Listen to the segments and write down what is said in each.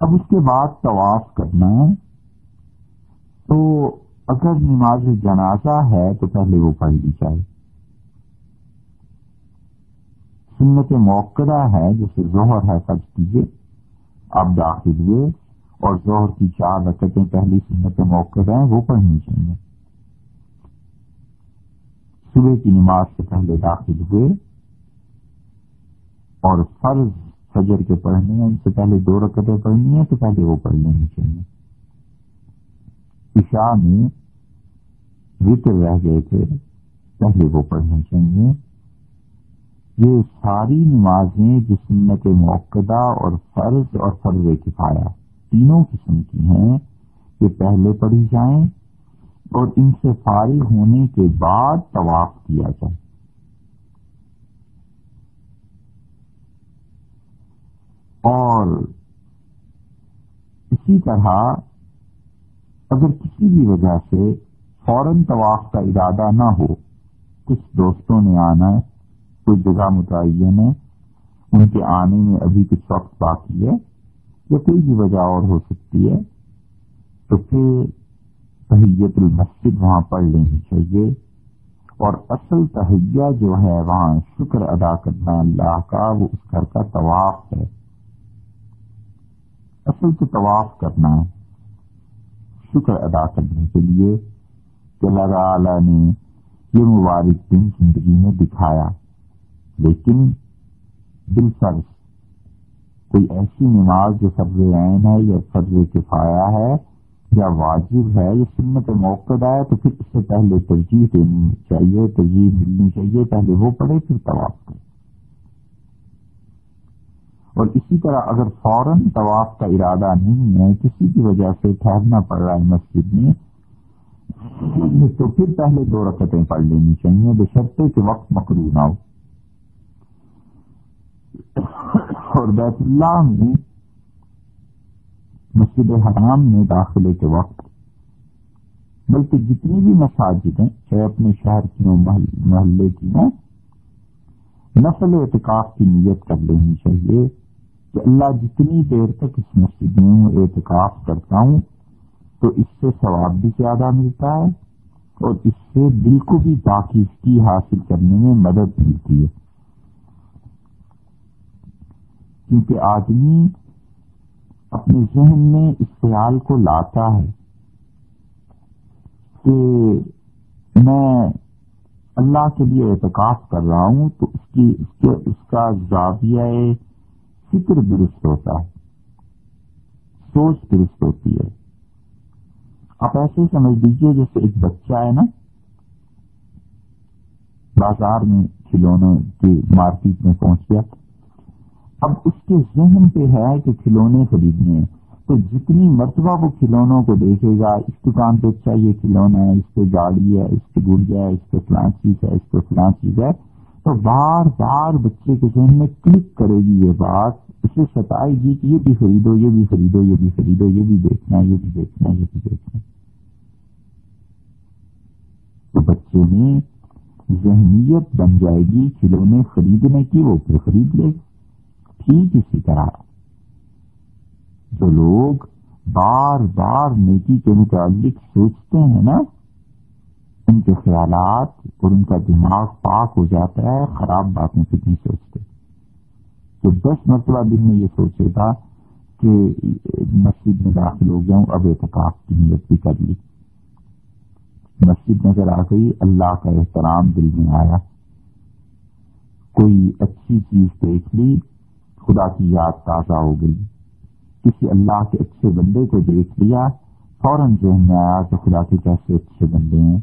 اب اس کے بعد طواف کرنا ہے، تو اگر نماز جنازہ ہے تو پہلے وہ پڑھ لی جائے۔ سنت موقع ہے جیسے ظہر ہے فرض کیجیے آپ داخل ہوئے اور ظہر کی چار رکعتیں پہلی سنت موقع ہیں، وہ پڑھنی چاہیے صبح کی نماز سے پہلے داخل ہوئے اور فرض فجر کے پڑھنے ہیں، ان سے پہلے دو رکعتیں پڑھنی ہیں، تو پہلے وہ پڑھ لینی چاہیے عشاء میں وطر رہ گئے تھے، پہلے وہ پڑھنے چاہیے۔ یہ ساری نمازیں جو سنت موقع اور فرض اور فرض کفایا تینوں قسم کی ہیں۔ یہ پہلے پڑھی جائیں اور ان سے فارغ ہونے کے بعد طواف کیا جائے۔ اور اسی طرح اگر کسی بھی وجہ سے فوراً طواف کا ارادہ نہ ہو، کچھ دوستوں نے آنا ہے، کوئی جگہ متعین ہے، ان کے آنے میں ابھی کچھ وقت باقی ہے یا کوئی بھی وجہ اور ہو سکتی ہے، تو پھر تحیت المسجد وہاں پڑھ لینی چاہیے۔ اور اصل تہیا جو ہے، وہاں شکر ادا کرنا اللہ کا، وہ اس گھر کا طواف ہے۔ اصل تو طواف کرنا ہے شکر ادا کرنے کے لیے کہ اللہ تعالی نے یہ مبارک دن زندگی میں دکھایا۔ لیکن بالفرض کوئی ایسی نماز جو فرض عین ہے یا فرض کفایا ہے یا واجب ہے، یا سنت موقع ہے، تو پھر اس سے پہلے ترجیح دینی چاہیے، ترجیح ملنی چاہیے، پہلے وہ پڑھے، پھر طواف کرے۔ اور اسی طرح اگر فوراً طواف کا ارادہ نہیں ہے، کسی کی وجہ سے ٹھہرنا پڑ رہا ہے مسجد میں، تو پھر پہلے دو رکعتیں پڑھ لینی چاہیے بشرطے کے وقت مکرو نہ ہو۔ اور بیت اللہ میں، مسجد حرام میں داخلے کے وقت، بلکہ جتنی بھی مساجد ہیں، چاہے اپنے شہر کی ہوں محلے کی ہوں نسل اعتکاف کی نیت کر لینی چاہیے۔ کہ اللہ جتنی دیر تک اس مسجد میں اعتکاف کرتا ہوں، تو اس سے ثواب بھی زیادہ ملتا ہے اور اس سے دل کو بھی باقی حاصل کرنے میں مدد ملتی ہے۔ کیونکہ آدمی اپنے ذہن میں اس خیال کو لاتا ہے کہ میں اللہ کے لیے اعتکاف کر رہا ہوں، تو اس کی، اس کے، اس کا زاویہ فکر درست ہوتا ہے، سوچ درست ہوتی ہے۔ آپ ایسے سمجھ لیجیے جیسے ایک بچہ ہے نا، بازار میں کھلونے کی مارکیٹ میں پہنچ گیا۔ اب اس کے ذہن پہ ہے کہ کھلونے خریدنے ہیں۔ تو جتنی مرتبہ وہ کھلونوں کو دیکھے گا، اس دکان پہ اچھا یہ کھلونا ہے، اس پہ گاڑی ہے، اس پہ گڑیا ہے، اس پہ فلاں چیز ہے، اس پہ فلاں چیز ہے۔ تو بار بار بچے کے ذہن میں کلک کرے گی یہ بات، اسے ستائے گی کہ یہ بھی خریدو، یہ بھی خریدو، یہ بھی خریدو، یہ بھی دیکھنا، یہ بھی دیکھنا، یہ بھی دیکھنا۔ تو بچے میں ذہنیت بن جائے گی، کھلونے خریدنے کی، وہ پھر خرید لے گا۔ ٹھیک اسی طرح جو لوگ بار بار نیکی کے متعلق سوچتے ہیں نا ان کے خیالات اور ان کا دماغ پاک ہو جاتا ہے، خراب باتیں کچھ نہیں سوچتے۔ تو دس مرتبہ دن میں یہ سوچے گا کہ مسجد میں داخل ہو گیا ہوں، اب اعتکاف کی نیت بھی کر لی۔ مسجد نظر آ گئی، اللہ کا احترام دل میں آیا۔ کوئی اچھی چیز دیکھ لی، خدا کی یاد تازہ ہو گئی۔ کسی اللہ کے اچھے بندے کو دیکھ لیا، فوراً ذہن میں آیا کہ خدا کے کیسے اچھے بندے ہیں۔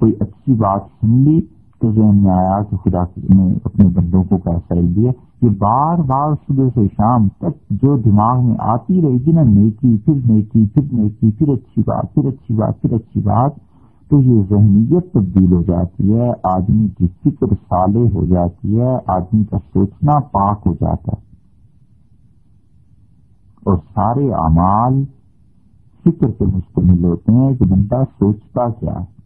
کوئی اچھی بات سن لی تو ذہن میں آیا کہ خدا نے اپنے بندوں کو کیسا دیا۔ یہ بار بار صبح سے شام تک جو دماغ میں آتی رہے گی نا، نیکی، پھر نیکی پھر نیکی، پھر اچھی بات، پھر اچھی بات، پھر اچھی بات، تو یہ ذہنیت تبدیل ہو جاتی ہے، آدمی کی فکر سالے ہو جاتی ہے، آدمی کا سوچنا پاک ہو جاتا ہے۔ اور سارے اعمال فکر پہ مشتمل ہوتے ہیں کہ بندہ سوچتا کیا ہے اور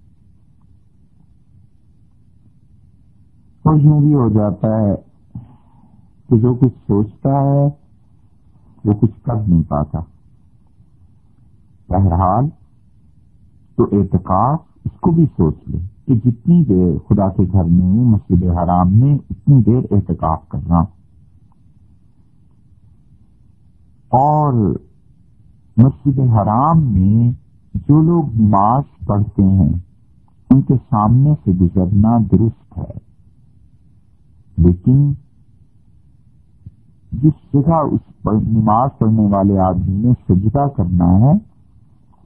یوں بھی ہو جاتا ہے کہ جو کچھ سوچتا ہے، وہ کچھ کر نہیں پاتا۔ بہرحال تو اعتکاف اس کو بھی سوچ لے کہ جتنی دیر خدا کے گھر میں، مسجد حرام میں اتنی دیر احتکاف کرنا۔ اور مسجد حرام میں جو لوگ نماز پڑھتے ہیں، ان کے سامنے سے گزرنا درست ہے۔ لیکن جس جگہ اس نماز پڑھنے والے آدمی نے سجدہ کرنا ہے،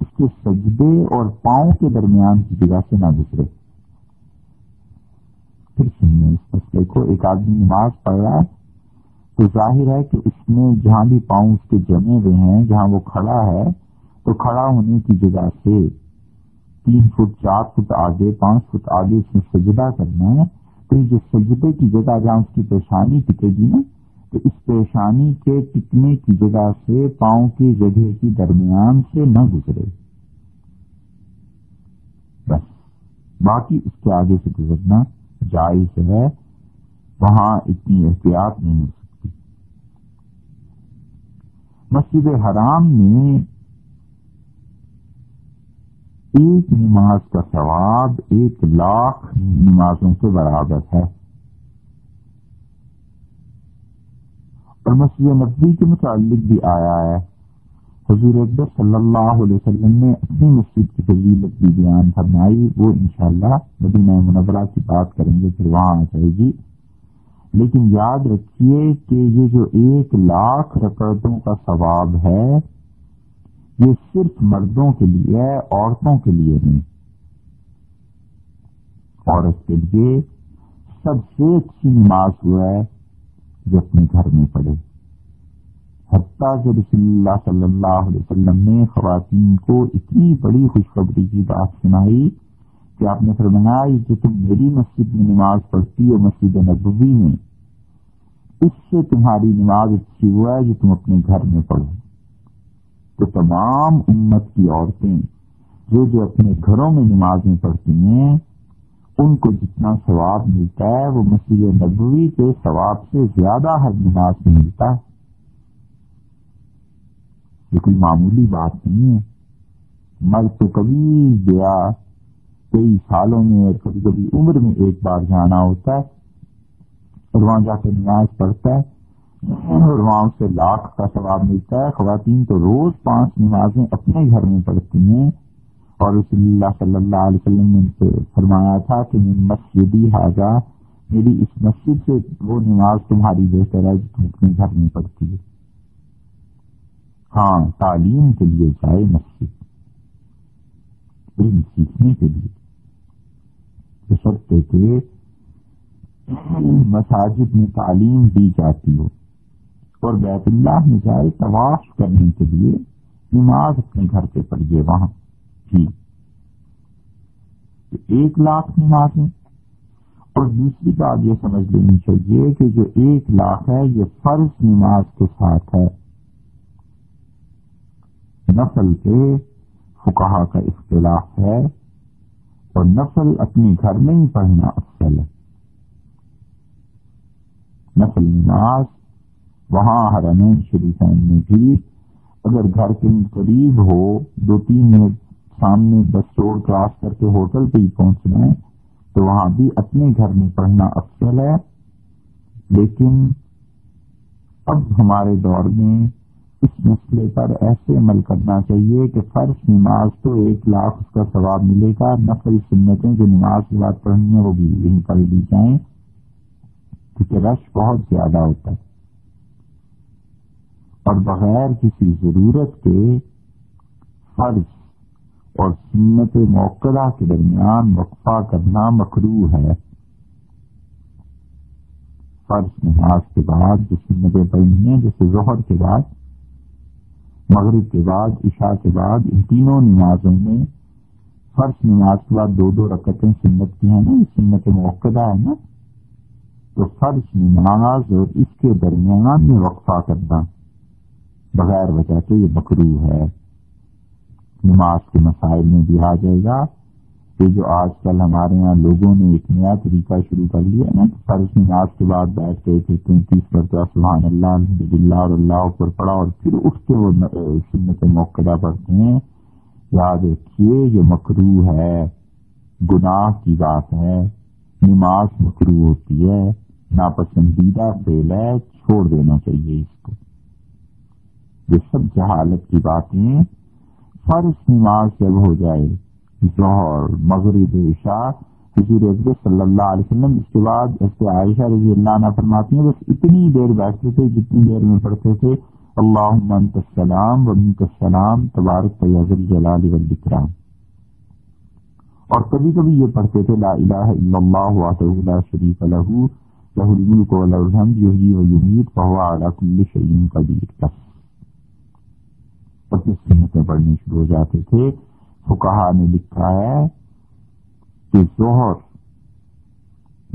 اس کے سجدے اور پاؤں کے درمیان کی جگہ سے نہ گزرے۔ پھر سنیے، اس مسئلے کو ایک آدمی نماز پڑھ رہا ہے تو ظاہر ہے کہ اس میں جہاں بھی پاؤں اس کے جمے ہوئے ہیں، جہاں وہ کھڑا ہے، تو کھڑا ہونے کی جگہ سے تین فٹ، چار فٹ آگے، پانچ فٹ آگے اس میں سجدہ کرنا ہے۔ تو جو سجدے کی جگہ جہاں اس کی پیشانی ٹکے گی نا، تو اس پیشانی کے ٹکنے کی جگہ سے پاؤں کی جگہ کی درمیان سے نہ گزرے۔ بس، باقی اس کے آگے سے گزرنا جائز ہے، وہاں اتنی احتیاط نہیں ہو سکتی۔ مسجد حرام میں ایک نماز کا ثواب ایک لاکھ نمازوں کے برابر ہے۔ اور مسجد نبی کے متعلق بھی آیا ہے۔ حضور اکبر صلی اللہ علیہ وسلم نے اپنی مسجد کی فضیلت بھی بیان فرمائی۔ وہ انشاءاللہ مدینہ منورہ کی بات کریں گے، پھر وہاں آ جائے گی۔ لیکن یاد رکھیے کہ یہ جو ایک لاکھ رکعتوں کا ثواب ہے یہ صرف مردوں کے لیے ہے، عورتوں کے لیے نہیں۔ عورت کے لیے سب سے اچھی نماز ہوا ہے جو اپنے گھر میں پڑھے۔ حتیٰ کہ رسول اللہ صلی اللہ علیہ وسلم نے خواتین کو اتنی بڑی خوشخبری کی بات سنائی کہ آپ نے فرمایا کہ تم میری مسجد میں نماز پڑھتی ہو، مسجد نبوی میں، اس سے تمہاری نماز اچھی ہوا ہے جو تم اپنے گھر میں پڑھو۔ تو تمام امت کی عورتیں جو جو اپنے گھروں میں نمازیں پڑھتی ہیں، ان کو جتنا ثواب ملتا ہے، وہ مسجد نبوی کے ثواب سے زیادہ ہر نماز میں ملتا ہے۔ یہ کوئی معمولی بات نہیں ہے۔ مرد تو کبھی گیا، کئی سالوں میں اور کبھی کبھی عمر میں ایک بار جانا ہوتا ہے اور وہاں جا کے نماز پڑھتا ہے۔ اور وہاں سے لاکھ کا ثواب ملتا ہے۔ خواتین تو روز پانچ نمازیں اپنے گھر میں پڑھتی ہیں۔ اور رسول اللہ صلی اللہ علیہ وسلم نے ان سے فرمایا تھا کہ میں مسجدی حاجہ میری اس مسجد سے وہ نماز تمہاری بہتر ہے جو تم اپنے گھر میں پڑھتی ہے ہاں تعلیم کے لیے جائے مسجد۔ علم سیکھنے کے لیے۔ بشرطے کہ مساجد میں تعلیم دی جاتی ہو۔ اور بیت اللہ میں جائے طواف کرنے کے لیے نماز اپنے گھر پہ پڑھیے وہاں ایک لاکھ نمازیں۔ اور دوسری بات یہ سمجھ لینی چاہیے کہ جو ایک لاکھ ہے، یہ فرض نماز کے ساتھ ہے۔ نسل کے فکہ کا اختلاف ہے اور نسل اپنے گھر میں ہی پڑھنا افضل ہے۔ نسل نماز وہاں حرمین شریفین میں بھی۔ اگر گھر کے قریب ہو، دو تین منٹ سامنے بس روڈ کراس کر کے ہوٹل پہ ہی پہنچنا ہے، تو وہاں بھی اپنے گھر میں پڑھنا افضل ہے۔ لیکن اب ہمارے دور میں اس مسئلے پر ایسے عمل کرنا چاہیے کہ فرض نماز تو ایک لاکھ اس کا ثواب ملے گا نقل سنتیں جو نماز کی بات پڑھنی ہے وہ بھی یہیں پڑھ لی جائیں۔ کیونکہ رش بہت زیادہ ہوتا ہے۔ اور بغیر کسی ضرورت کے فرض اور سنت موقع کے درمیان وقفہ کرنا مکرو ہے۔ فرض نماز کے بعد، جو سنتیں پڑھنی ہیں، جیسے ظہر کے بعد، مغرب کے بعد، عشاء کے بعد، ان تینوں نمازوں میں فرض نماز کے بعد دو دو رکعتیں سنت کی ہیں نا، یہ سنت موقع ہے نا۔ تو فرض نماز اور اس کے درمیان میں وقفہ کرنا۔ بغیر وجہ کے یہ مکرو ہے۔ نماز کے مسائل میں بھی آ جائے گا۔ کہ جو آج کل ہمارے یہاں لوگوں نے ایک نیا طریقہ شروع کر لیا نا فرض نماز کے بعد بیٹھ گئے تھے، تینتیس مرتبہ سبحان اللہ الحمد للہ اور اللہ پر پڑا اور پھر اٹھ کے وہ سنت موقع پڑھتے ہیں۔ یاد رکھیے، یہ مکرو ہے، گناہ کی بات ہے، نماز مکرو ہوتی ہے، ناپسندیدہ فیل ہے، چھوڑ دینا چاہیے اس کو۔ یہ سب جہالت کی باتیں فرض نماز جب ہو جائے، ظہر، مغرب، عشاء، حضور اکبر صلی اللہ علیہ وسلم اس کے بعد ایسے عائشہ رضی اللہ عنہ فرماتی ہیں، بس اتنی دیر بیٹھتے تھے، جتنی دیر میں پڑھتے تھے اللہ السلام ومنک السلام، تبارک طیب الجلال والاکرام اور کبھی کبھی یہ پڑھتے تھے، لا الہ الا اللہ وحدہ لا شریف له له الملک وله الحمد، یحیی و یمیت فهو علی کل شیء قدیر۔ بس پس سنتیں پڑھنی شروع ہو جاتے تھے کہا نے لکھا ہے کہ ظہر،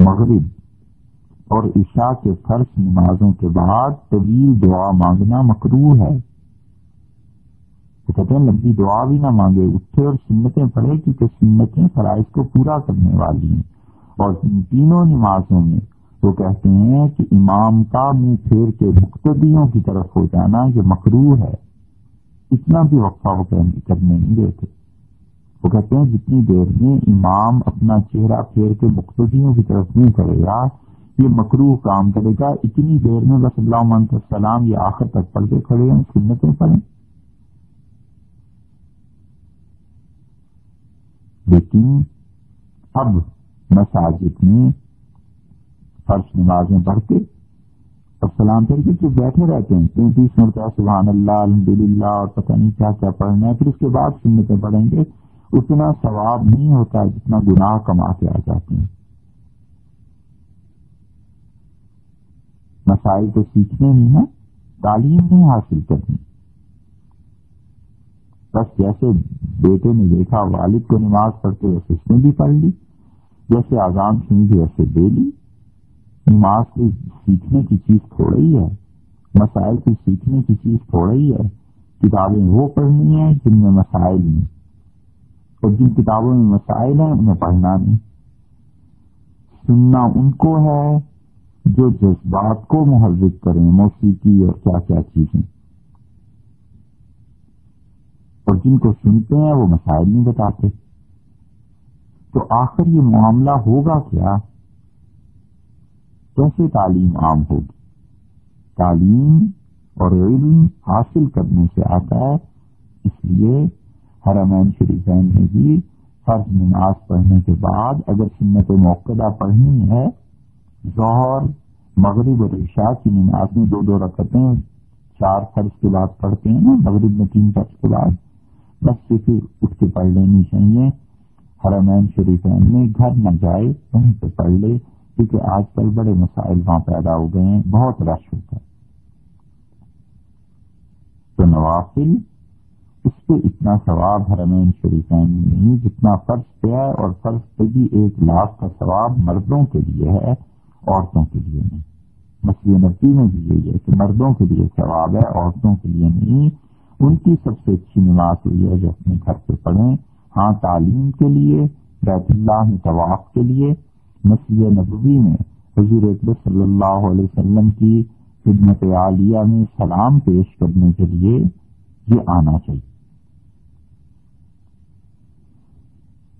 مغرب اور عشاء کے فرش نمازوں کے بعد طویل دعا مانگنا مکرو ہے۔ کہتے ہیں، لمبی دعا بھی نہ مانگے، اٹھے اور سنتیں پڑھے، کیونکہ سنتیں فرائض کو پورا کرنے والی ہیں۔ اور ان تینوں نمازوں میں وہ کہتے ہیں کہ امام کا منہ پھیر کے مقتدیوں کی طرف ہو جانا یہ مکرو ہے۔ اتنا بھی وقفہ وہ کرنے نہیں دیتے وہ کہتے ہیں، جتنی دیر میں امام اپنا چہرہ پھیر کے مقتدیوں کی طرف نہیں کرے گا، یہ مکرو کام کرے گا۔ اتنی دیر میں بس اللہ السلام یہ آخر تک پڑھ کے کھڑے ہیں، سنتیں پڑھیں۔ لیکن اب مساجد میں فرش نمازیں پڑھ کے اور سلام پھر کے بیٹھے رہتے ہیں۔ تینتیس مرتبہ سبحان اللہ الحمد للہ اور پتہ نہیں کیا کیا پڑھنا ہے۔ پھر اس کے بعد سنتیں پڑھیں گے۔ اتنا ثواب نہیں ہوتا جتنا گناہ کما کے آ جاتے ہیں۔ مسائل تو سیکھنے نہیں ہے تعلیم نہیں حاصل کرنی۔ بس جیسے بیٹے نے دیکھا، والد کو نماز پڑھتے ویسے اس نے بھی پڑھ لی، جیسے آزان سنی ویسے دے لی۔ نماز کی سیکھنے کی چیز تھوڑا ہی ہے، مسائل کی سیکھنے کی چیز تھوڑا ہی ہے۔ کتابیں وہ پڑھنی ہیں جن میں مسائل نہیں اور جن کتابوں میں مسائل ہیں، انہیں پڑھنا نہیں۔ سننا ان کو ہے جو جذبات کو محرک کریں، موسیقی اور کیا کیا چیزیں۔ اور جن کو سنتے ہیں، وہ مسائل نہیں بتاتے۔ تو آخر یہ معاملہ ہوگا کیا؟ کیسے تعلیم عام ہوگی؟ تعلیم اور علم حاصل کرنے سے آتا ہے، اس لیے حرمین شریفین میں بھی فرض نماز پڑھنے کے بعد اگر سنت موقع پڑھنی ہے، ظہر، مغرب اور عشاء کی نماز میں دو دو رکھتے چار فرض کے بعد پڑھتے ہیں نا، مغرب میں تین فرض کے بعد، بس سے پھر اٹھ کے پڑھ لینی چاہیے۔ حرمین شریفین میں گھر نہ جائے، وہیں پہ پڑھ لے۔ کیونکہ آج کل بڑے مسائل وہاں پیدا ہو گئے ہیں، بہت رش ہوتا ہے۔ تو نوافل، اس پہ اتنا ثواب حرمین شریفین میں نہیں، جتنا فرض پہ ہے اور فرض پہ بھی ایک لاکھ کا ثواب مردوں کے لیے ہے، عورتوں کے لیے نہیں۔ مسئلہ نبی میں بھی یہی ہے کہ مردوں کے لیے ثواب ہے، عورتوں کے لیے نہیں۔ ان کی سب سے اچھی نماز ہوئی ہے جو اپنے گھر پہ پڑھیں۔ ہاں تعلیم کے لیے، بیت اللہ میں طواف کے لیے مسیح نبوی میں حضور اکبر صلی اللہ علیہ وسلم کی خدمت عالیہ میں سلام پیش کرنے کے لیے یہ آنا چاہیے۔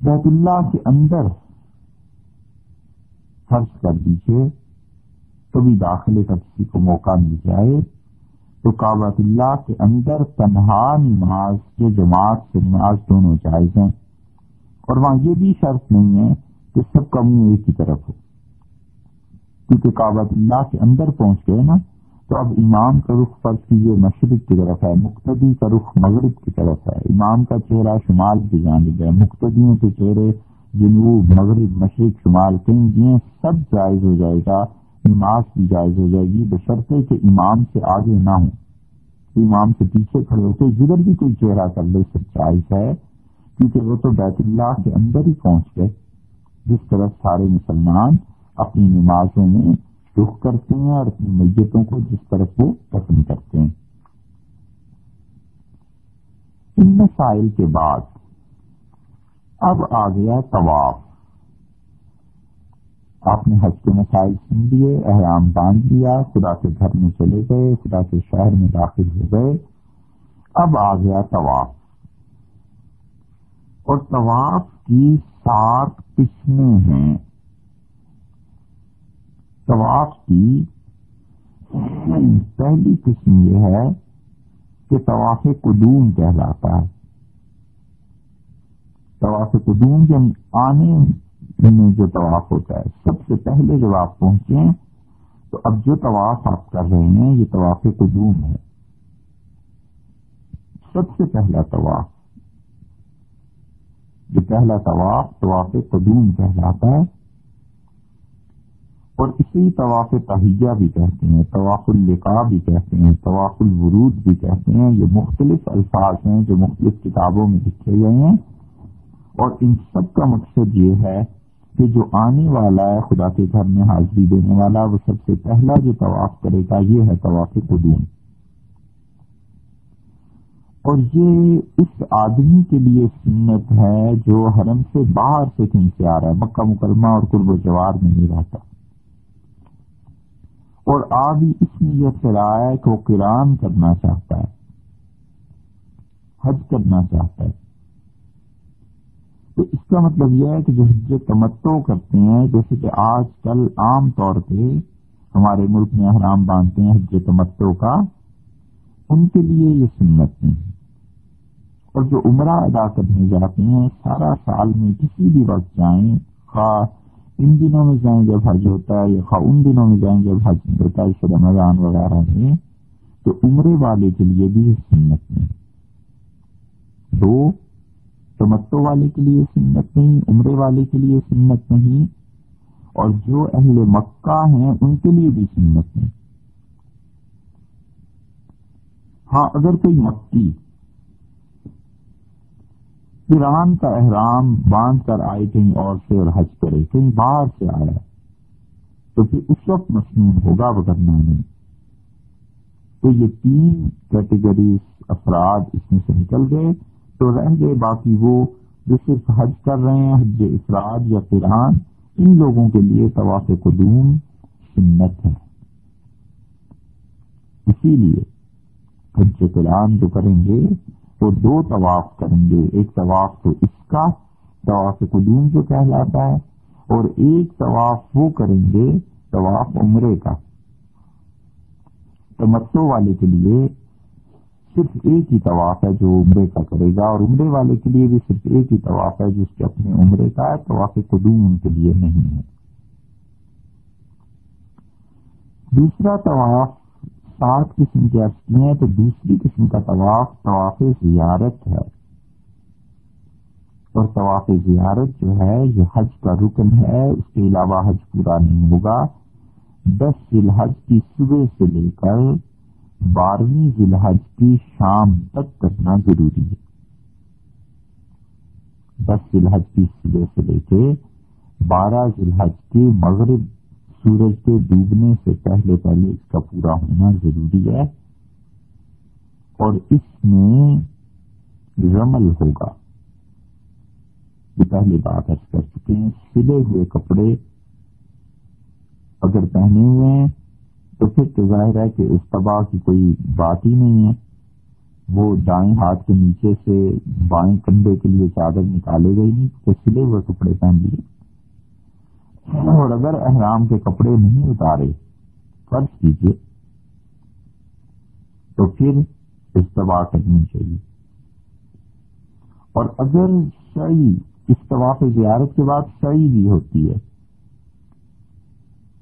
بیت اللہ کے اندر فرض کر دیجیے کبھی داخلے کا کسی کو موقع مل جائے تو کابت اللہ کے اندر تنہا نماز کے جماعت سے نماز دونوں جائز ہیں۔ اور وہاں یہ بھی شرط نہیں ہے کہ سب کا منہ ایک ہی طرف ہو۔ کیونکہ کابت اللہ کے اندر پہنچ گئے نا، تو اب امام کا رخ فرض کیجیے مشرق کی طرف ہے، مقتدی کا رخ مغرب کی طرف ہے۔ امام کا چہرہ شمال کی جانب ہے، مقتدیوں کے چہرے جنوب، مغرب، مشرق، شمال، کہیں دیے سب جائز ہو جائے گا، نماز بھی جائز ہو جائے گی بشرطے کہ امام سے آگے نہ ہوں۔ امام سے پیچھے کھڑے ہوتے جدھر بھی کوئی چہرہ کر لے، سب جائز ہے، کیونکہ وہ تو بیت اللہ کے اندر ہی پہنچ گئے۔ جس طرح سارے مسلمان اپنی نمازوں میں رخ کرتے ہیں اور اپنی میتوں کو جس طرف وہ پسند کرتے ہیں۔ ان مسائل کے بعد اب آ گیا طواف۔ آپ نے حج کے مسائل سن لیے، احرام باندھ لیا، خدا کے گھر میں چلے گئے، خدا کے شہر میں داخل ہو گئے۔ اب آ گیا طواف۔ اور طواف کی سات قسمیں ہیں۔ طواف کی پہلی قسم یہ ہے کہ طواف قدوم کہلاتا ہے۔ طواف قدوم جب آنے میں جو طواف ہوتا ہے، سب سے پہلے جب آپ پہنچے تو اب جو طواف آپ کر رہے ہیں، یہ طواف قدوم ہے۔ سب سے پہلا طواف جو پہلا طواف طواف قدوم کہلاتا ہے۔ اور اسی طواف تہیہ بھی کہتے ہیں، طواف القاع بھی کہتے ہیں، طواف الورود بھی کہتے ہیں۔ یہ مختلف الفاظ ہیں جو مختلف کتابوں میں لکھے گئے ہیں۔ اور ان سب کا مقصد یہ ہے کہ جو آنے والا ہے، خدا کے گھر میں حاضری دینے والا، وہ سب سے پہلا جو طواف کرے گا، یہ ہے طواف قدوم۔ اور یہ اس آدمی کے لیے سنت ہے جو حرم سے باہر سے کہیں سے آ رہا ہے، مکہ مکرمہ اور قرب و جوار میں نہیں رہتا۔ اور آ بھی اس نیت سے رہا ہے کہ وہ کران کرنا چاہتا ہے، حج کرنا چاہتا ہے۔ تو اس کا مطلب یہ ہے کہ جو حج تمتو کرتے ہیں، جیسے کہ آج کل عام طور پہ ہمارے ملک میں احرام باندھتے ہیں حج تمتو کا، ان کے لیے یہ سنت نہیں۔ اور جو عمرہ ادا کرنے جاتے ہیں، سارا سال میں کسی بھی وقت جائیں، خواہ ان دنوں میں جائیں جب حج ہوتا ہے یا خواہ ان دنوں میں جائیں جب حج ہوتا ہے اس رمضان وغیرہ میں، تو عمرے والے کے لیے بھی یہ سنت نہیں۔ دو تمتو والے کے لیے سنت نہیں، عمرے والے کے لیے سنت نہیں، اور جو اہل مکہ ہیں، ان کے لیے بھی سنت نہیں۔ ہاں اگر کوئی مکی پیران کا احرام باندھ کر آئے کہیں اور سے اور حج کرے کہیں باہر سے آیا۔ تو پھر اس وقت مصنون ہوگا وغیرہ نہیں تو یہ تین کیٹیگریز افراد اس میں سے نکل گئے۔ تو رہ گئے باقی وہ جو صرف حج کر رہے ہیں، حج افراد یا قرآن، ان لوگوں کے لیے طواف قدوم سنت ہے۔ اسی لیے حج قرآن جو کریں گے وہ دو طواف کریں گے۔ ایک طواف تو اس کا، طواف قدوم جو کہلاتا ہے، اور ایک طواف وہ کریں گے، طواف عمرے کا۔ تمتو والے کے لیے صرف ایک ہی طواف ہے جو عمرے کا کرے گا، اور عمرے والے کے لیے بھی صرف ایک ہی طواف ہے جس کے اپنے عمرے کا ہے، طواف قدوم ان کے لیے نہیں ہے۔ دوسرا طواف سات قسم کے اصلی ہیں تو دوسری قسم کا طواف طواف زیارت ہے۔ اور طواف زیارت جو ہے، یہ حج کا رکن ہے۔ اس کے علاوہ حج پورا نہیں ہوگا۔ دس ذی الحج کی صبح سے لے کر بارہویں ذی الحج کی شام تک کرنا ضروری ہے۔ دس ذی الحج کی صبح سے لے کے بارہ ذی الحج کی مغرب سورج کے ڈوبنے سے پہلے پہلے اس کا پورا ہونا ضروری ہے اور اس میں رمل ہوگا۔ یہ پہلی بات ہے کر چکے ہیں۔ سلے ہوئے کپڑے اگر پہنے ہوئے ہیں، تو پھر تو ظاہر ہے کہ استباع کی کوئی بات ہی نہیں ہے۔ وہ دائیں ہاتھ کے نیچے سے بائیں کندھے کے لیے چادر نکالے گئی نہیں، تو سلے ہوئے کپڑے پہن لیے۔ اور اگر احرام کے کپڑے نہیں اتارے، فرض کیجیے تو پھر استباع کرنی چاہیے۔ اور اگر صحیح استواف زیارت کے بعد صحیح بھی ہوتی ہے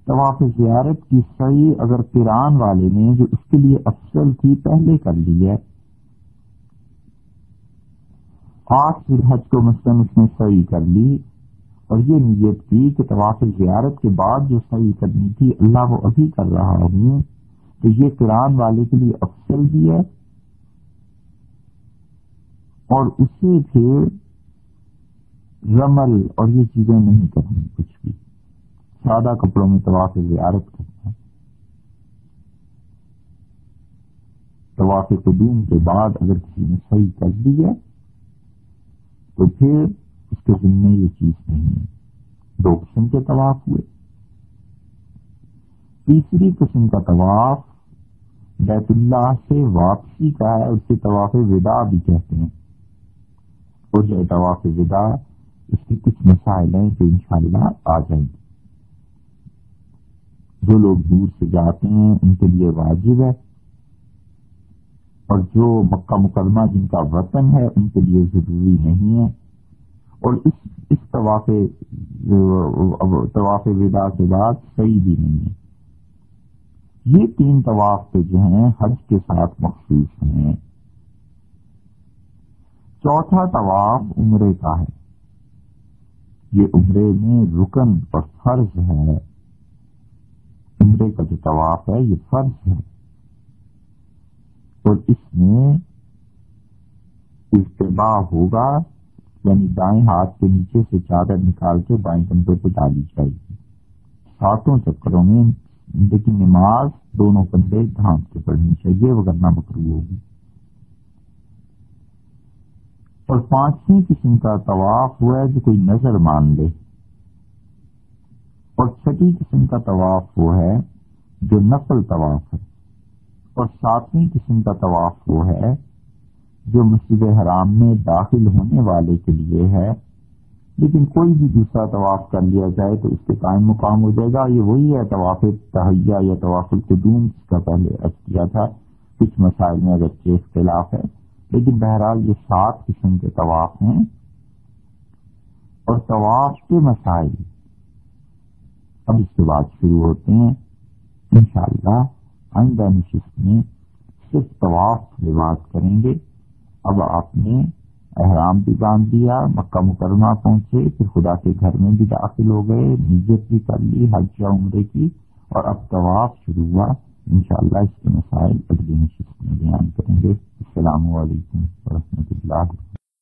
طواف زیارت کی صحیح اگر پیران والے نے جو اس کے لیے افسل تھی، پہلے کر لی ہے آٹھ حج کو مثلاً اس نے صحیح کر لی اور یہ نیت کی کہ طواف زیارت کے بعد جو صحیح کرنی تھی، اللہ کو ابھی کر رہا ہوں یعنی تو یہ قرآن والے کے لیے افسل بھی ہے اور اسے پھر رمل اور یہ چیزیں نہیں کرنی، کچھ بھی۔ سادہ کپڑوں میں طواف زیارت کرنا۔ طواف قدوم کے بعد اگر کسی نے صحیح کر دی ہے تو پھر اس کے ذمے یہ چیز نہیں ہے۔ دو قسم کے طواف ہوئے۔ تیسری قسم کا طواف بیت اللہ سے واپسی کا ہے اسے طواف ودا بھی کہتے ہیں۔ اور جو طواف ودا اس کے کچھ مسائل ہیں جو انشاءاللہ آ جائیں۔ گے جو لوگ دور سے جاتے ہیں، ان کے لیے واجب ہے۔ اور جو مکہ مکرمہ جن کا وطن ہے، ان کے لیے ضروری نہیں ہے۔ اور اس اس طواف طواف ودا کے بعد صحیح بھی نہیں ہے۔ یہ تین طواف جو ہیں، حج کے ساتھ مخصوص ہیں۔ چوتھا طواف عمرے کا ہے۔ یہ عمرے میں رکن اور فرض ہے۔ عمرے کا جو طواف ہے، یہ فرض ہے۔ اور اس میں اجتباع ہوگا یعنی دائیں ہاتھ کے نیچے سے چادر نکال کے بائیں کندھے پہ ڈالی جائے ساتوں چکروں میں، لیکن نماز دونوں کندھے ڈھانپ کے پڑھنی چاہیے وغیرہ مکرو ہوگی۔ اور پانچویں قسم کا طواف ہوا ہے جو کوئی نظر مان لے۔ اور چھٹی قسم کا طواف وہ ہے جو نقل طواف ہے۔ اور ساتویں قسم کا طواف وہ ہے جو مسجد حرام میں داخل ہونے والے کے لیے ہے۔ لیکن کوئی بھی دوسرا طواف کر لیا جائے تو اس کے قائم مقام ہو جائے گا۔ یہ وہی ہے طواف تہیا یا طواف القدوم جس کا پہلے عرض کیا تھا۔ کچھ مسائل میں اگر اختلاف ہے۔ لیکن بہرحال یہ سات قسم کے طواف ہیں۔ اور طواف کے مسائل اب اس کے بعد شروع ہوتے ہیں۔ انشاءاللہ آئندہ نشست میں صرف طواف سے بات کریں گے۔ اب آپ نے احرام بھی باندھ دیا، مکہ مکرمہ پہنچے، پھر خدا کے گھر میں بھی داخل ہو گئے، نیت بھی کر لی، حج یا عمرے کی، اور اب طواف شروع ہوا۔ انشاءاللہ اس کے مسائل اگلی نشست میں بیان کریں گے۔ السلام علیکم ورحمۃ اللہ